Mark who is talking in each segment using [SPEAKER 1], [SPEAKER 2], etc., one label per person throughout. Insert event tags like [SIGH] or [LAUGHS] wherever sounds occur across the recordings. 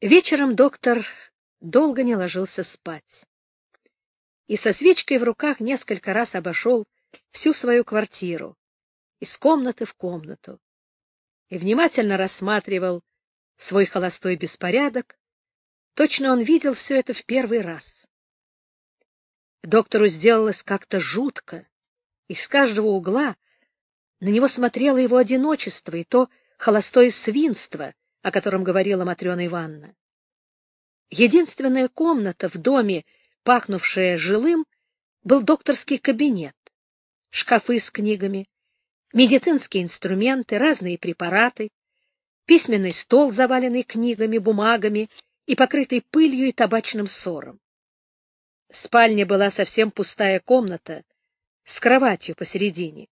[SPEAKER 1] Вечером доктор долго не ложился спать и со свечкой в руках несколько раз обошел всю свою квартиру, из комнаты в комнату, и внимательно рассматривал свой холостой беспорядок, точно он видел все это в первый раз. Доктору сделалось как-то жутко, и с каждого угла на него смотрело его одиночество и то холостое свинство, о котором говорила Матрена Ивановна. Единственная комната в доме, пахнувшая жилым, был докторский кабинет, шкафы с книгами, медицинские инструменты, разные препараты, письменный стол, заваленный книгами, бумагами и покрытый пылью и табачным сором. Спальня была совсем пустая комната с кроватью посередине.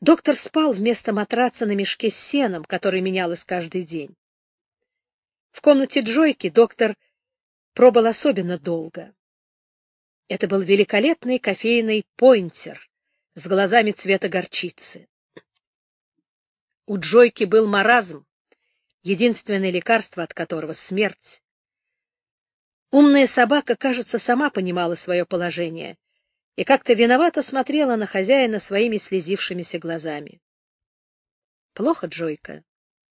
[SPEAKER 1] Доктор спал вместо матраца на мешке с сеном, который менялось каждый день. В комнате Джойки доктор пробыл особенно долго. Это был великолепный кофейный пойнтер с глазами цвета горчицы. У Джойки был маразм, единственное лекарство от которого — смерть. Умная собака, кажется, сама понимала свое положение и как-то виновато смотрела на хозяина своими слезившимися глазами. — Плохо, Джойка,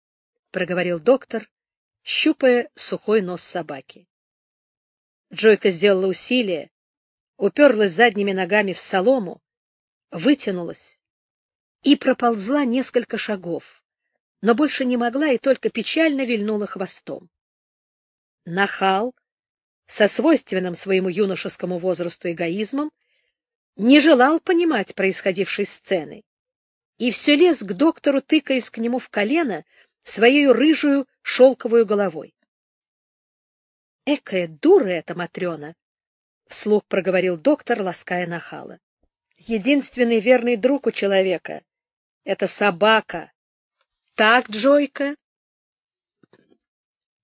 [SPEAKER 1] — проговорил доктор, щупая сухой нос собаки. Джойка сделала усилие, уперлась задними ногами в солому, вытянулась и проползла несколько шагов, но больше не могла и только печально вильнула хвостом. Нахал, со свойственным своему юношескому возрасту эгоизмом, не желал понимать происходившей сцены и все лез к доктору, тыкаясь к нему в колено своей рыжую шелковую головой. — Экая дура эта Матрена! — вслух проговорил доктор, лаская нахала. — Единственный верный друг у человека — это собака. Так, Джойка?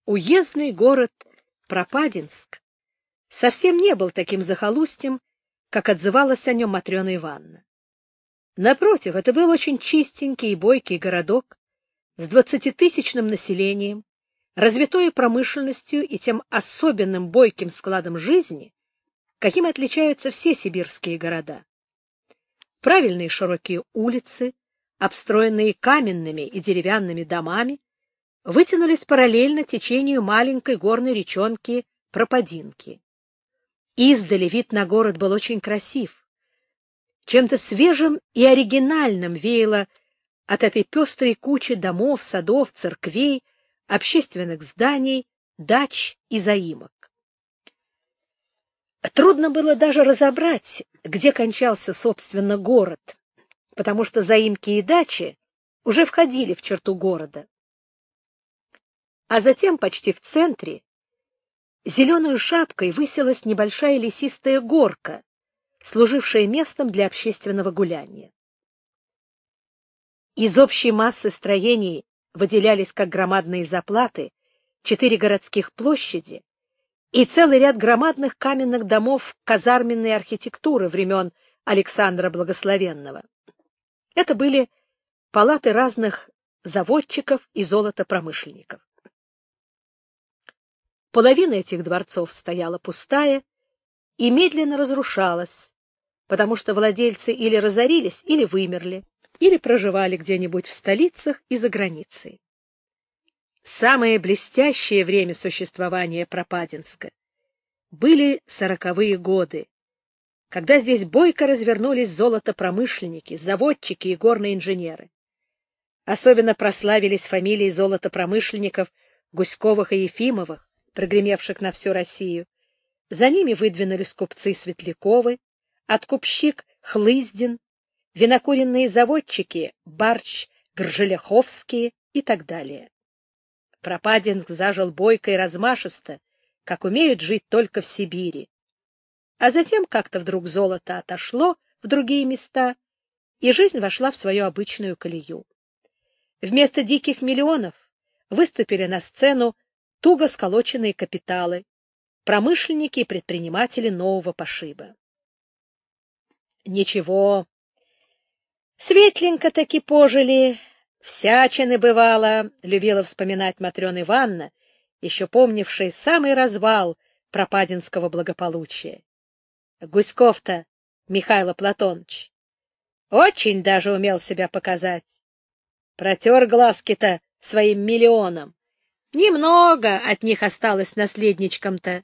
[SPEAKER 1] Уездный город Пропадинск совсем не был таким захолустьем, как отзывалась о нем Матрена Ивановна. Напротив, это был очень чистенький и бойкий городок с двадцатитысячным населением, развитой промышленностью и тем особенным бойким складом жизни, каким отличаются все сибирские города. Правильные широкие улицы, обстроенные каменными и деревянными домами, вытянулись параллельно течению маленькой горной речонки Пропадинки. Издали вид на город был очень красив. Чем-то свежим и оригинальным веяло от этой пестрой кучи домов, садов, церквей, общественных зданий, дач и заимок. Трудно было даже разобрать, где кончался, собственно, город, потому что заимки и дачи уже входили в черту города. А затем, почти в центре, зеленой шапкой высилась небольшая лесистая горка, служившая местом для общественного гуляния. Из общей массы строений выделялись как громадные заплаты четыре городских площади и целый ряд громадных каменных домов казарменной архитектуры времен Александра Благословенного. Это были палаты разных заводчиков и золотопромышленников. Половина этих дворцов стояла пустая и медленно разрушалась, потому что владельцы или разорились, или вымерли, или проживали где-нибудь в столицах и за границей. Самое блестящее время существования Пропадинска были сороковые годы, когда здесь бойко развернулись золотопромышленники, заводчики и горные инженеры. Особенно прославились фамилии золотопромышленников Гуськовых и Ефимовых, прогремевших на всю Россию. За ними выдвинулись купцы Светляковы, откупщик Хлыздин, винокуренные заводчики Барч, Гржеляховские и так далее. Пропадинск зажил бойко и размашисто, как умеют жить только в Сибири. А затем как-то вдруг золото отошло в другие места, и жизнь вошла в свою обычную колею. Вместо диких миллионов выступили на сцену туго сколоченные капиталы, промышленники и предприниматели нового пошиба. Ничего, светленько таки пожили, всячины бывало, любила вспоминать Матрена Ивановна, еще помнивший самый развал пропадинского благополучия. Гуськов-то Михайло Платоныч очень даже умел себя показать. Протер глазки-то своим миллионом. Немного от них осталось наследничкам-то.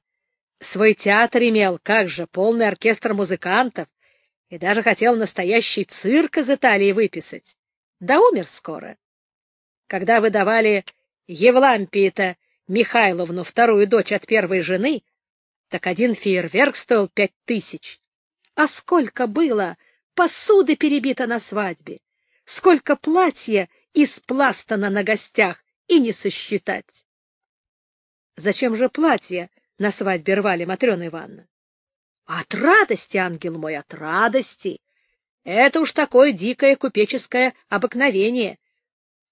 [SPEAKER 1] Свой театр имел, как же, полный оркестр музыкантов, и даже хотел настоящий цирк из Италии выписать. Да умер скоро. Когда выдавали Евлампии-то Михайловну, вторую дочь от первой жены, так один фейерверк стоил пять тысяч. А сколько было посуды перебито на свадьбе, сколько платья испластано на гостях, и не сосчитать. Зачем же платье на свадьбе рвали, Матрена Ивановна? От радости, ангел мой, от радости. Это уж такое дикое купеческое обыкновение.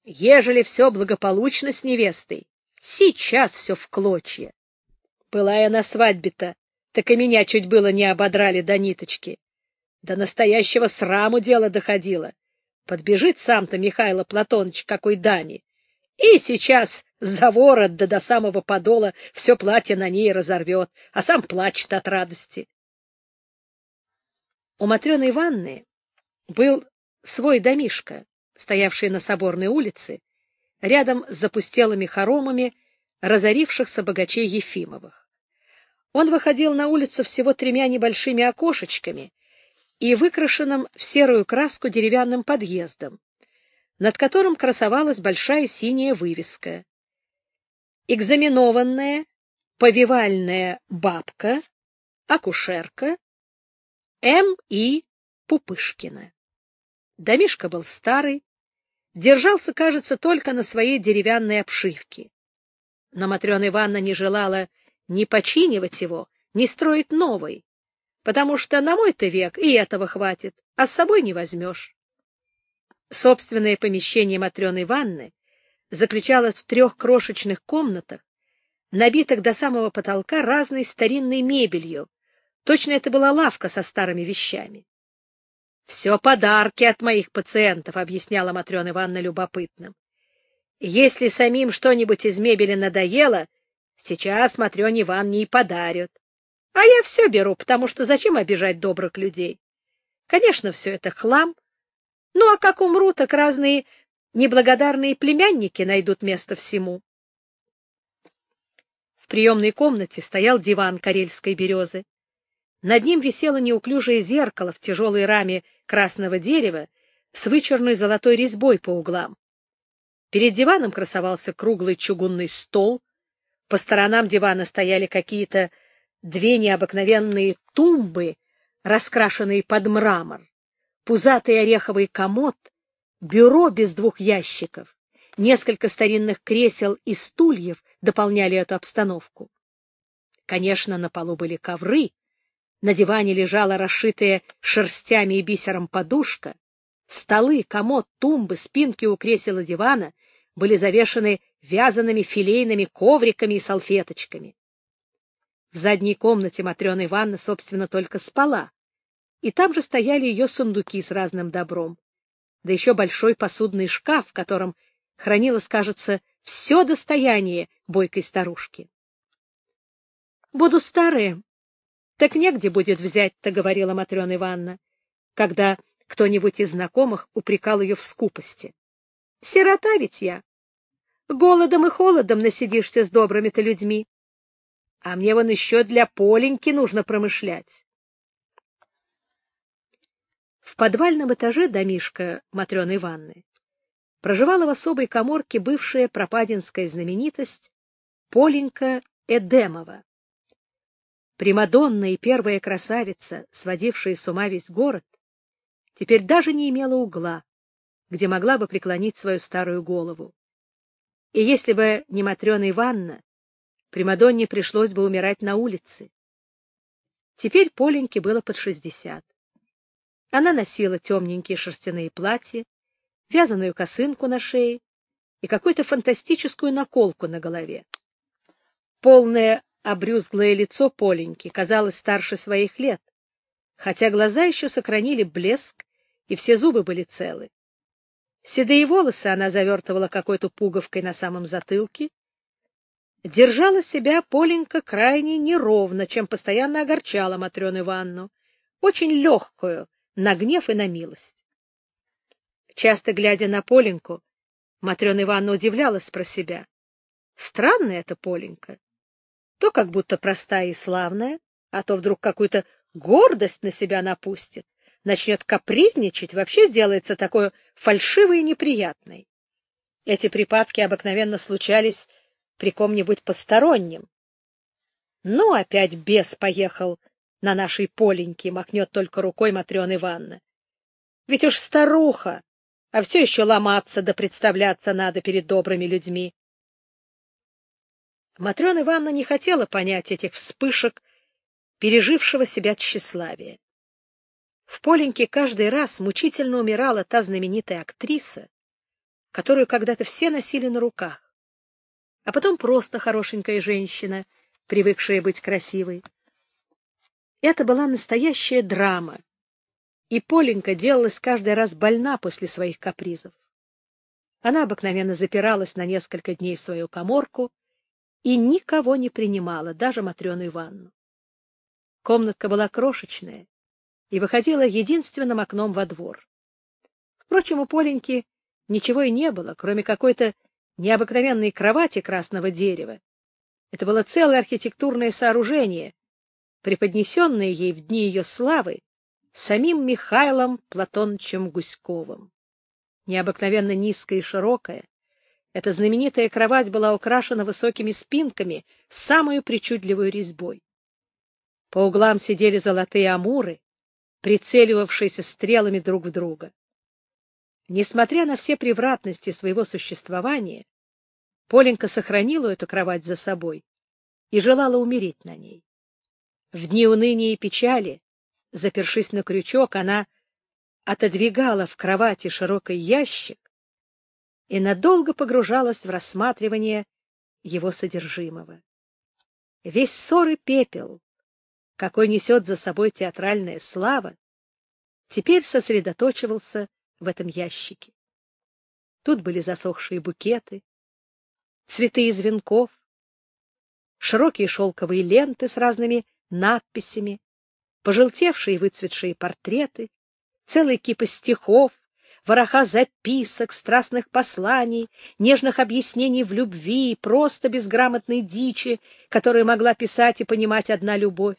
[SPEAKER 1] Ежели все благополучно с невестой, сейчас все в клочья. Была я на свадьбе-то, так и меня чуть было не ободрали до ниточки. До настоящего сраму дело доходило. Подбежит сам-то Михайло Платоныч какой даме, и сейчас за ворот да до самого подола все платье на ней разорвет, а сам плачет от радости. У Матрены Ивановны был свой домишко, стоявший на Соборной улице, рядом с запустелыми хоромами разорившихся богачей Ефимовых. Он выходил на улицу всего тремя небольшими окошечками и выкрашенным в серую краску деревянным подъездом, над которым красовалась большая синяя вывеска. Экзаменованная повивальная бабка, акушерка М. И. Пупышкина. Домишка был старый, держался, кажется, только на своей деревянной обшивке. Но Матрена Ивановна не желала ни починивать его, ни строить новый, потому что на мой-то век и этого хватит, а с собой не возьмешь. Собственное помещение Матрены ванны заключалось в трех крошечных комнатах, набитых до самого потолка разной старинной мебелью. Точно это была лавка со старыми вещами. — Все подарки от моих пациентов, — объясняла Матрена Ивановна любопытным. — Если самим что-нибудь из мебели надоело, сейчас Матрене Ивановне и подарят. А я все беру, потому что зачем обижать добрых людей? Конечно, все это хлам, ну, а как умру, так разные неблагодарные племянники найдут место всему. В приемной комнате стоял диван карельской березы. Над ним висело неуклюжее зеркало в тяжелой раме красного дерева с вычурной золотой резьбой по углам. Перед диваном красовался круглый чугунный стол. По сторонам дивана стояли какие-то две необыкновенные тумбы, раскрашенные под мрамор пузатый ореховый комод, бюро без двух ящиков, несколько старинных кресел и стульев дополняли эту обстановку. Конечно, на полу были ковры, на диване лежала расшитая шерстями и бисером подушка, столы, комод, тумбы, спинки у кресел и дивана были завешаны вязаными филейными ковриками и салфеточками. В задней комнате Матрена Ивановна, собственно, только спала, и там же стояли ее сундуки с разным добром, да еще большой посудный шкаф, в котором хранилось, кажется, все достояние бойкой старушки. — Буду старая, так негде будет взять-то, — говорила Матрена Ивановна, когда кто-нибудь из знакомых упрекал ее в скупости. — Сирота ведь я. Голодом и холодом насидишься с добрыми-то людьми. А мне вон еще для Поленьки нужно промышлять. В подвальном этаже домишка Матрены Ивановны проживала в особой коморке бывшая пропадинская знаменитость Поленька Эдемова. Примадонна и первая красавица, сводившая с ума весь город, теперь даже не имела угла, где могла бы преклонить свою старую голову. И если бы не Матрена Ивановна, Примадонне пришлось бы умирать на улице. Теперь Поленьке было под шестьдесят. Она носила темненькие шерстяные платья, вязаную косынку на шее и какую-то фантастическую наколку на голове. Полное обрюзглое лицо Поленьки казалось старше своих лет, хотя глаза еще сохранили блеск, и все зубы были целы. Седые волосы она завертывала какой-то пуговкой на самом затылке. Держала себя Поленька крайне неровно, чем постоянно огорчала Матрёну Ивановну, очень легкую на гнев и на милость. Часто глядя на Поленьку, Матрена Ивановна удивлялась про себя. Странная эта Поленька. То как будто простая и славная, а то вдруг какую-то гордость на себя напустит, начнет капризничать, вообще сделается такой фальшивой и неприятной. Эти припадки обыкновенно случались при ком-нибудь постороннем. Ну, опять бес поехал на нашей Поленьке, махнет только рукой Матрена Ивановна. Ведь уж старуха, а все еще ломаться да представляться надо перед добрыми людьми. Матрена Ивановна не хотела понять этих вспышек, пережившего себя тщеславия. В Поленьке каждый раз мучительно умирала та знаменитая актриса, которую когда-то все носили на руках, а потом просто хорошенькая женщина, привыкшая быть красивой. Это была настоящая драма, и Поленька делалась каждый раз больна после своих капризов. Она обыкновенно запиралась на несколько дней в свою коморку и никого не принимала, даже Матрёну Ивановну. Комнатка была крошечная и выходила единственным окном во двор. Впрочем, у Поленьки ничего и не было, кроме какой-то необыкновенной кровати красного дерева. Это было целое архитектурное сооружение, преподнесенное ей в дни ее славы самим Михайлом Платоновичем Гуськовым. Необыкновенно низкая и широкая, эта знаменитая кровать была украшена высокими спинками с самой причудливой резьбой. По углам сидели золотые амуры, прицеливавшиеся стрелами друг в друга. Несмотря на все превратности своего существования, Поленька сохранила эту кровать за собой и желала умереть на ней. В дни уныния и печали, запершись на крючок, она отодвигала в кровати широкий ящик и надолго погружалась в рассматривание его содержимого. Весь ссор и пепел, какой несет за собой театральная слава, теперь сосредоточивался в этом ящике. Тут были засохшие букеты, цветы из венков, широкие шелковые ленты с разными надписями, пожелтевшие и выцветшие портреты, целые кипы стихов, вороха записок, страстных посланий, нежных объяснений в любви и просто безграмотной дичи, которую могла писать и понимать одна любовь.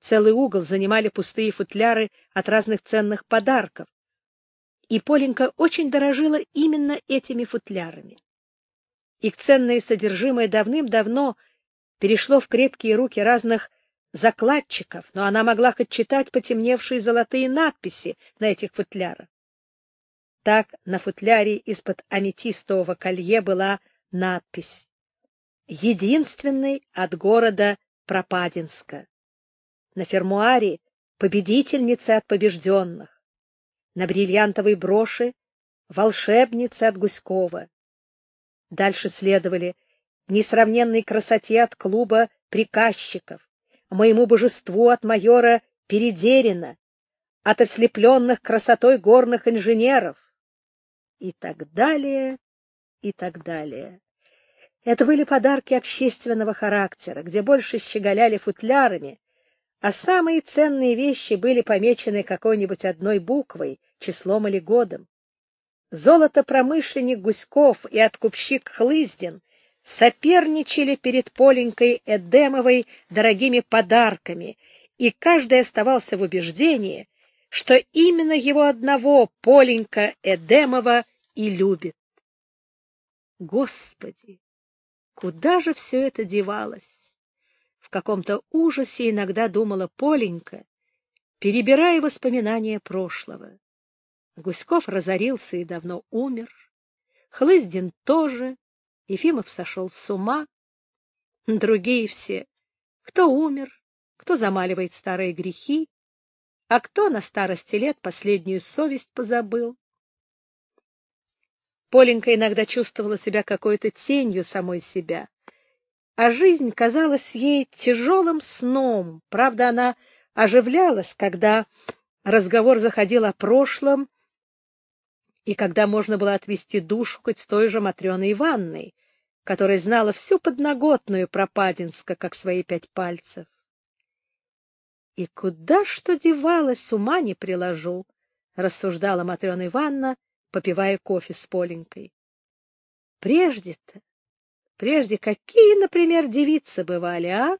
[SPEAKER 1] Целый угол занимали пустые футляры от разных ценных подарков, и Поленька очень дорожила именно этими футлярами. Их ценное содержимое давным-давно перешло в крепкие руки разных закладчиков, но она могла хоть читать потемневшие золотые надписи на этих футлярах. Так на футляре из-под аметистового колье была надпись «Единственный от города Пропадинска». На фермуаре «Победительница от побежденных» на бриллиантовой броши «Волшебница от Гуськова». Дальше следовали несравненной красоте от клуба приказчиков, моему божеству от майора Передерина, от ослепленных красотой горных инженеров и так далее, и так далее. Это были подарки общественного характера, где больше щеголяли футлярами, а самые ценные вещи были помечены какой-нибудь одной буквой, числом или годом. Золотопромышленник Гуськов и откупщик Хлыздин соперничали перед Поленькой Эдемовой дорогими подарками, и каждый оставался в убеждении, что именно его одного Поленька Эдемова и любит. Господи, куда же все это девалось? каком-то ужасе иногда думала Поленька, перебирая воспоминания прошлого. Гуськов разорился и давно умер. Хлыздин тоже. Ефимов сошел с ума. Другие все. Кто умер, кто замаливает старые грехи, а кто на старости лет последнюю совесть позабыл. Поленька иногда чувствовала себя какой-то тенью самой себя а жизнь казалась ей тяжелым сном. Правда, она оживлялась, когда разговор заходил о прошлом, и когда можно было отвести душу хоть с той же Матрёной Ивановной, которая знала всю подноготную Пропадинска, как свои пять пальцев. И куда что девалась, ума не приложу, — рассуждала Матрена Ивановна, попивая кофе с Поленькой. Прежде-то, прежде какие, например, девицы бывали, а?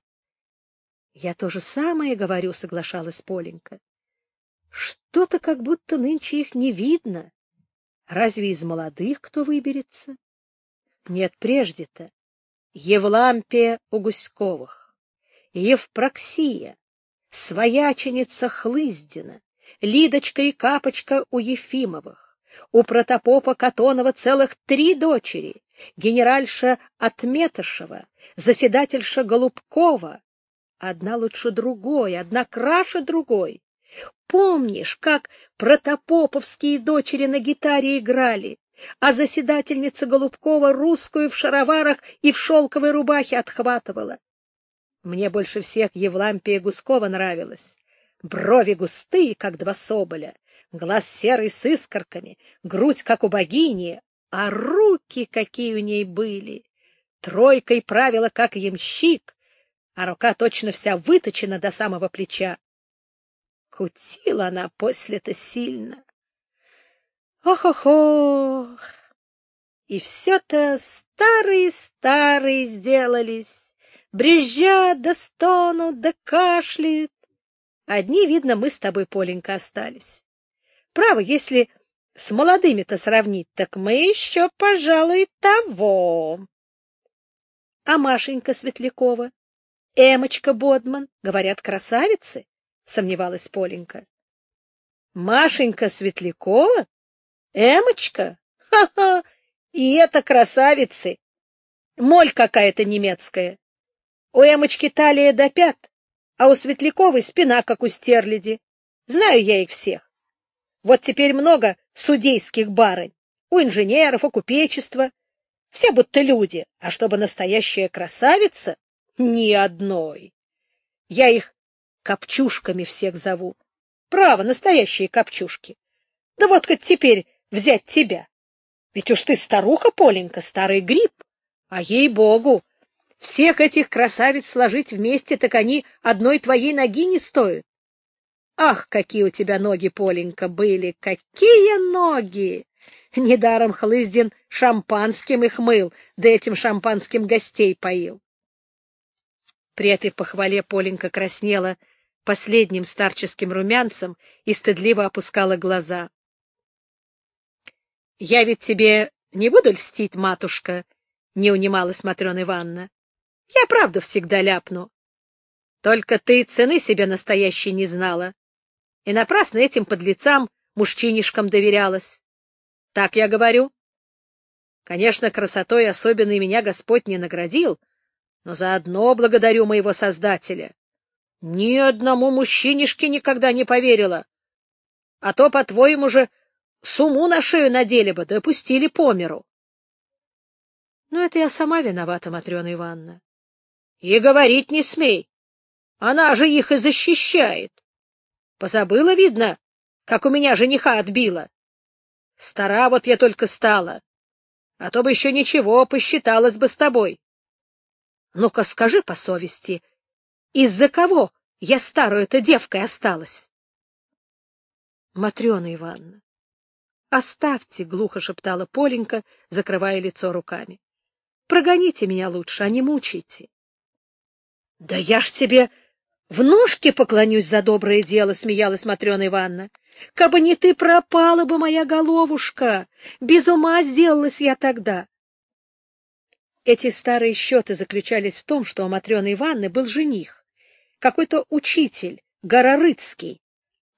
[SPEAKER 1] Я то же самое говорю, соглашалась Поленька. Что-то как будто нынче их не видно. Разве из молодых кто выберется? Нет, прежде-то. Евлампия у Гуськовых, Евпроксия, свояченица Хлыздина, Лидочка и Капочка у Ефимовых, у протопопа Катонова целых три дочери, генеральша Отметышева, заседательша Голубкова, одна лучше другой, одна краше другой. Помнишь, как протопоповские дочери на гитаре играли, а заседательница Голубкова русскую в шароварах и в шелковой рубахе отхватывала? Мне больше всех Евлампия Гускова нравилась. Брови густые, как два соболя, глаз серый с искорками, грудь, как у богини, а руки какие у ней были! Тройкой правила, как ямщик, а рука точно вся выточена до самого плеча. Кутила она после-то сильно. Ох-ох-ох! И все-то старые-старые сделались, брежат да стонут да кашляют. Одни, видно, мы с тобой, Поленька, остались. Право, если с молодыми-то сравнить, так мы еще, пожалуй, того. А Машенька Светлякова? Эмочка Бодман, говорят, красавицы, — сомневалась Поленька. Машенька Светлякова? Эмочка? Ха-ха! И это красавицы! Моль какая-то немецкая. У Эмочки талия до пят, а у Светляковой спина, как у стерляди. Знаю я их всех. Вот теперь много судейских барынь, у инженеров, у купечества. Все будто люди, а чтобы настоящая красавица ни одной. Я их копчушками всех зову. Право, настоящие копчушки. Да вот как теперь взять тебя. Ведь уж ты старуха, Поленька, старый гриб. А ей-богу, всех этих красавиц сложить вместе, так они одной твоей ноги не стоят. Ах, какие у тебя ноги, Поленька, были! Какие ноги! Недаром Хлыздин шампанским их мыл, да этим шампанским гостей поил. При этой похвале Поленька краснела последним старческим румянцем и стыдливо опускала глаза. — Я ведь тебе не буду льстить, матушка, — не унималась Матрена Ивановна. — Я правду всегда ляпну. Только ты цены себе настоящей не знала, и напрасно этим подлецам, мужчинишкам доверялась. Так я говорю. Конечно, красотой особенной меня Господь не наградил, — но заодно благодарю моего Создателя. Ни одному мужчинишке никогда не поверила. А то, по-твоему же, суму на шею надели бы, да пустили по миру. Ну, это я сама виновата, Матрена Ивановна. И говорить не смей. Она же их и защищает. Позабыла, видно, как у меня жениха отбила. Стара вот я только стала. А то бы еще ничего, посчиталась бы с тобой. Ну-ка скажи по совести, из-за кого я старую-то девкой осталась? Матрена Ивановна, оставьте, — глухо шептала Поленька, закрывая лицо руками. Прогоните меня лучше, а не мучайте. — Да я ж тебе в ножки поклонюсь за доброе дело, — смеялась Матрена Ивановна. — Кабы не ты, пропала бы моя головушка. Без ума сделалась я тогда. Эти старые счеты заключались в том, что у Матрены Ивановны был жених, какой-то учитель, Горорыцкий,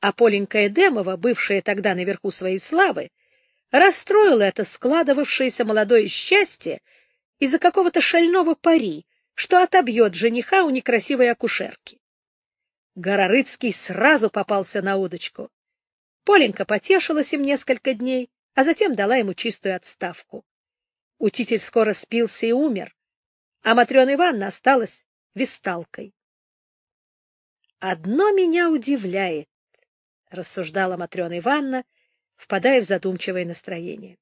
[SPEAKER 1] а Поленька Эдемова, бывшая тогда наверху своей славы, расстроила это складывавшееся молодое счастье из-за какого-то шального пари, что отобьет жениха у некрасивой акушерки. Горорыцкий сразу попался на удочку. Поленька потешилась им несколько дней, а затем дала ему чистую отставку. Учитель скоро спился и умер, а Матрена Ивановна осталась весталкой. «Одно меня удивляет», — рассуждала Матрена Ивановна, впадая в задумчивое настроение.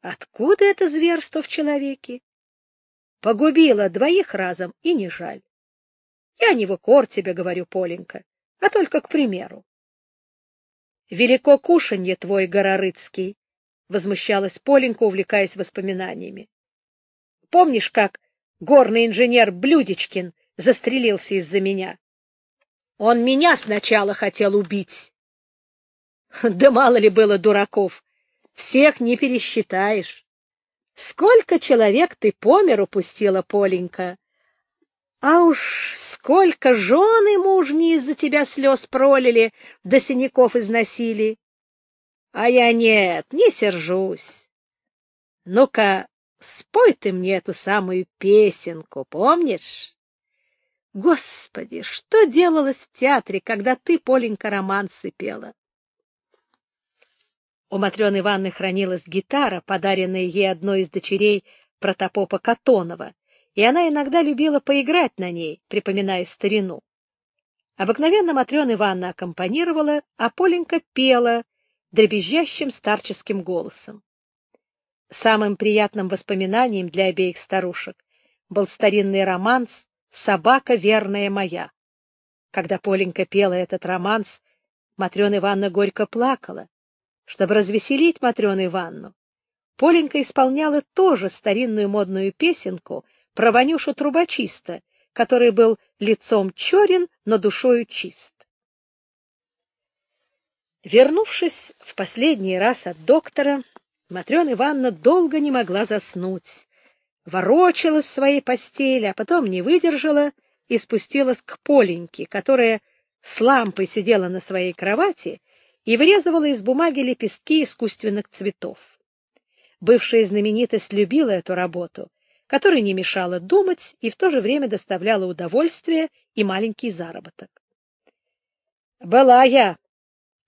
[SPEAKER 1] «Откуда это зверство в человеке? Погубила двоих разом, и не жаль. Я не в укор тебе говорю, Поленька, а только к примеру. Велико кушанье твой, Горорыцкий, — возмущалась Поленька, увлекаясь воспоминаниями. Помнишь, как горный инженер Блюдечкин застрелился из-за меня? Он меня сначала хотел убить. [LAUGHS] Да мало ли было дураков, всех не пересчитаешь. Сколько человек ты по миру пустила, Поленька? А уж сколько жены мужни из-за тебя слез пролили, до синяков износили. А я нет, не сержусь. Ну-ка, спой ты мне эту самую песенку, помнишь? Господи, что делалось в театре, когда ты, Поленька, романсы пела? У Матрёны Ивановны хранилась гитара, подаренная ей одной из дочерей протопопа Катонова, и она иногда любила поиграть на ней, припоминая старину. Обыкновенно Матрена Ивановна аккомпанировала, а Поленька пела дребезжащим старческим голосом. Самым приятным воспоминанием для обеих старушек был старинный романс «Собака верная моя». Когда Поленька пела этот романс, Матрена Ивановна горько плакала. Чтобы развеселить Матрёну Ивановну, Поленька исполняла тоже старинную модную песенку — про Ванюшу трубочиста, который был лицом черен, но душою чист. Вернувшись в последний раз от доктора, Матрена Ивановна долго не могла заснуть, ворочалась в своей постели, а потом не выдержала и спустилась к Поленьке, которая с лампой сидела на своей кровати и вырезывала из бумаги лепестки искусственных цветов. Бывшая знаменитость любила эту работу которая не мешала думать и в то же время доставляла удовольствие и маленький заработок. — Была я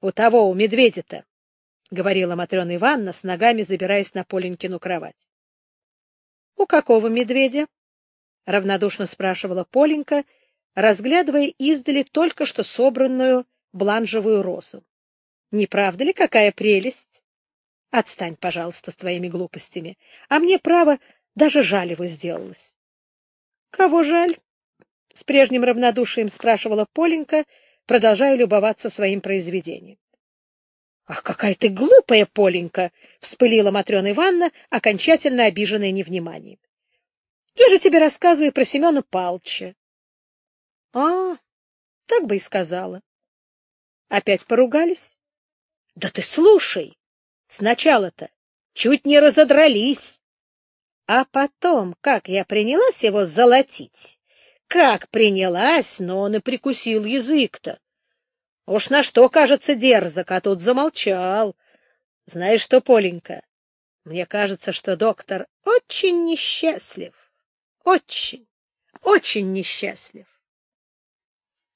[SPEAKER 1] у того, у медведя-то, — говорила Матрена Ивановна, с ногами забираясь на Поленькину кровать. — У какого медведя? — равнодушно спрашивала Поленька, разглядывая издали только что собранную бланжевую розу. — Не правда ли какая прелесть? Отстань, пожалуйста, с твоими глупостями. А мне, право, даже жаль его сделалось. — Кого жаль? — с прежним равнодушием спрашивала Поленька, продолжая любоваться своим произведением. — Ах, какая ты глупая, Поленька! — вспылила Матрена Ивановна, окончательно обиженная невниманием. — Я же тебе рассказываю про Семена Палча. — А, так бы и сказала. — Опять поругались? — Да ты слушай! Сначала-то чуть не разодрались. А потом, как я принялась его золотить, как принялась, но он и прикусил язык-то. Уж на что, кажется, дерзок, а тут замолчал. Знаешь что, Поленька, мне кажется, что доктор очень несчастлив. Очень, очень несчастлив.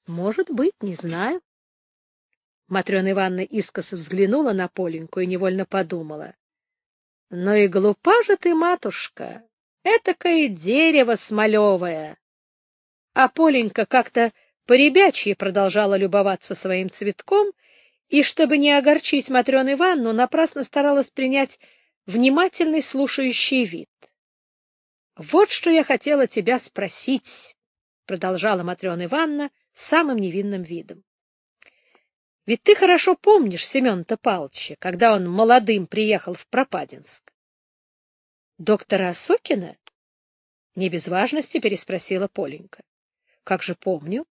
[SPEAKER 1] Может быть, не знаю. Матрена Ивановна искоса взглянула на Поленьку и невольно подумала. Ну и глупа же ты, матушка, этакое дерево смолевое. А Поленька как-то поребячьи продолжала любоваться своим цветком, и, чтобы не огорчить Матрёну Ивановну, напрасно старалась принять внимательный слушающий вид. — Вот что я хотела тебя спросить, — продолжала Матрёна Ивановна самым невинным видом. Ведь ты хорошо помнишь Семена-то Павловича, когда он молодым приехал в Пропадинск. — Доктора Осокина? — не без важности переспросила Поленька. — Как же помню.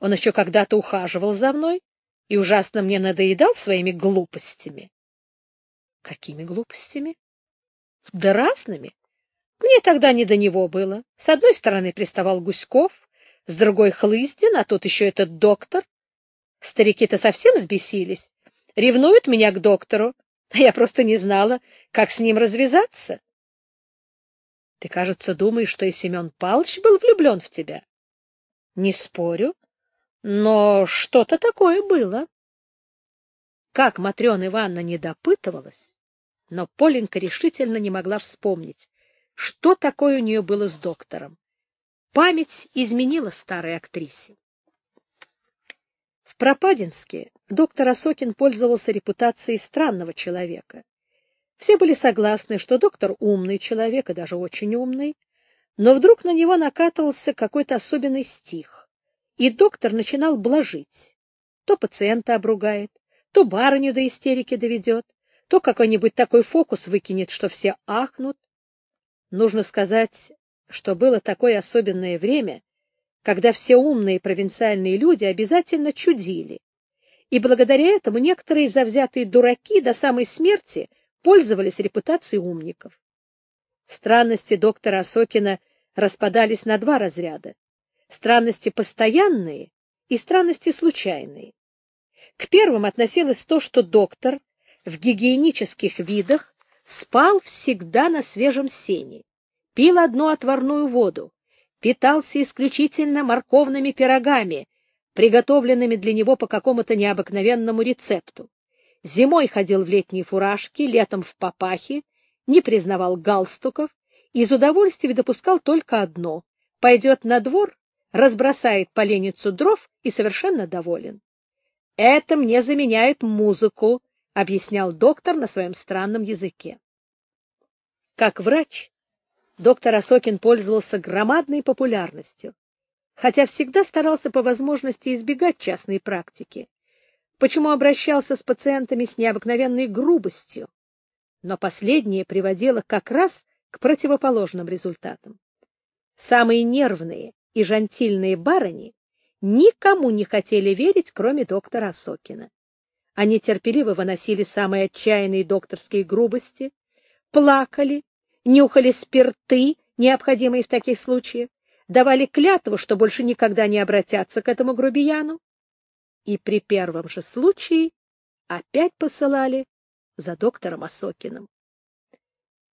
[SPEAKER 1] Он еще когда-то ухаживал за мной и ужасно мне надоедал своими глупостями. — Какими глупостями? — Да разными. Мне тогда не до него было. С одной стороны приставал Гуськов, с другой — Хлыздин, а тут еще этот доктор. Старики-то совсем взбесились, ревнуют меня к доктору, а я просто не знала, как с ним развязаться. Ты, кажется, думаешь, что и Семен Павлович был влюблен в тебя? Не спорю, но что-то такое было. Как Матрена Ивановна не допытывалась, но Поленька решительно не могла вспомнить, что такое у нее было с доктором. Память изменила старой актрисе. Пропадинске доктор Осокин пользовался репутацией странного человека. Все были согласны, что доктор умный человек и даже очень умный, Но вдруг на него накатывался какой-то особенный стих, и доктор начинал блажить. То пациента обругает, то барыню до истерики доведет, то какой-нибудь такой фокус выкинет, что все ахнут. Нужно сказать, что было такое особенное время, когда все умные провинциальные люди обязательно чудили, и благодаря этому некоторые завзятые дураки до самой смерти пользовались репутацией умников. Странности доктора Осокина распадались на два разряда — странности постоянные и странности случайные. К первым относилось то, что доктор в гигиенических видах спал всегда на свежем сене, пил одну отварную воду, питался исключительно морковными пирогами, приготовленными для него по какому-то необыкновенному рецепту. Зимой ходил в летние фуражки, летом в папахе, не признавал галстуков, из удовольствия допускал только одно — пойдет на двор, разбросает поленницу дров и совершенно доволен. «Это мне заменяет музыку», — объяснял доктор на своем странном языке. Как врач, доктор Осокин пользовался громадной популярностью, хотя всегда старался по возможности избегать частной практики, почему обращался с пациентами с необыкновенной грубостью, но последнее приводило как раз к противоположным результатам. Самые нервные и жантильные барыни никому не хотели верить, кроме доктора Осокина. Они терпеливо выносили самые отчаянные докторские грубости, плакали, нюхали спирты, необходимые в таких случаях, давали клятву, что больше никогда не обратятся к этому грубияну, и при первом же случае опять посылали за доктором Осокиным.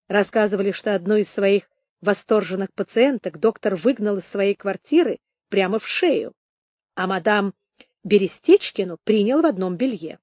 [SPEAKER 1] Рассказывали, что одну из своих восторженных пациенток доктор выгнал из своей квартиры прямо в шею, а мадам Берестечкину принял в одном белье.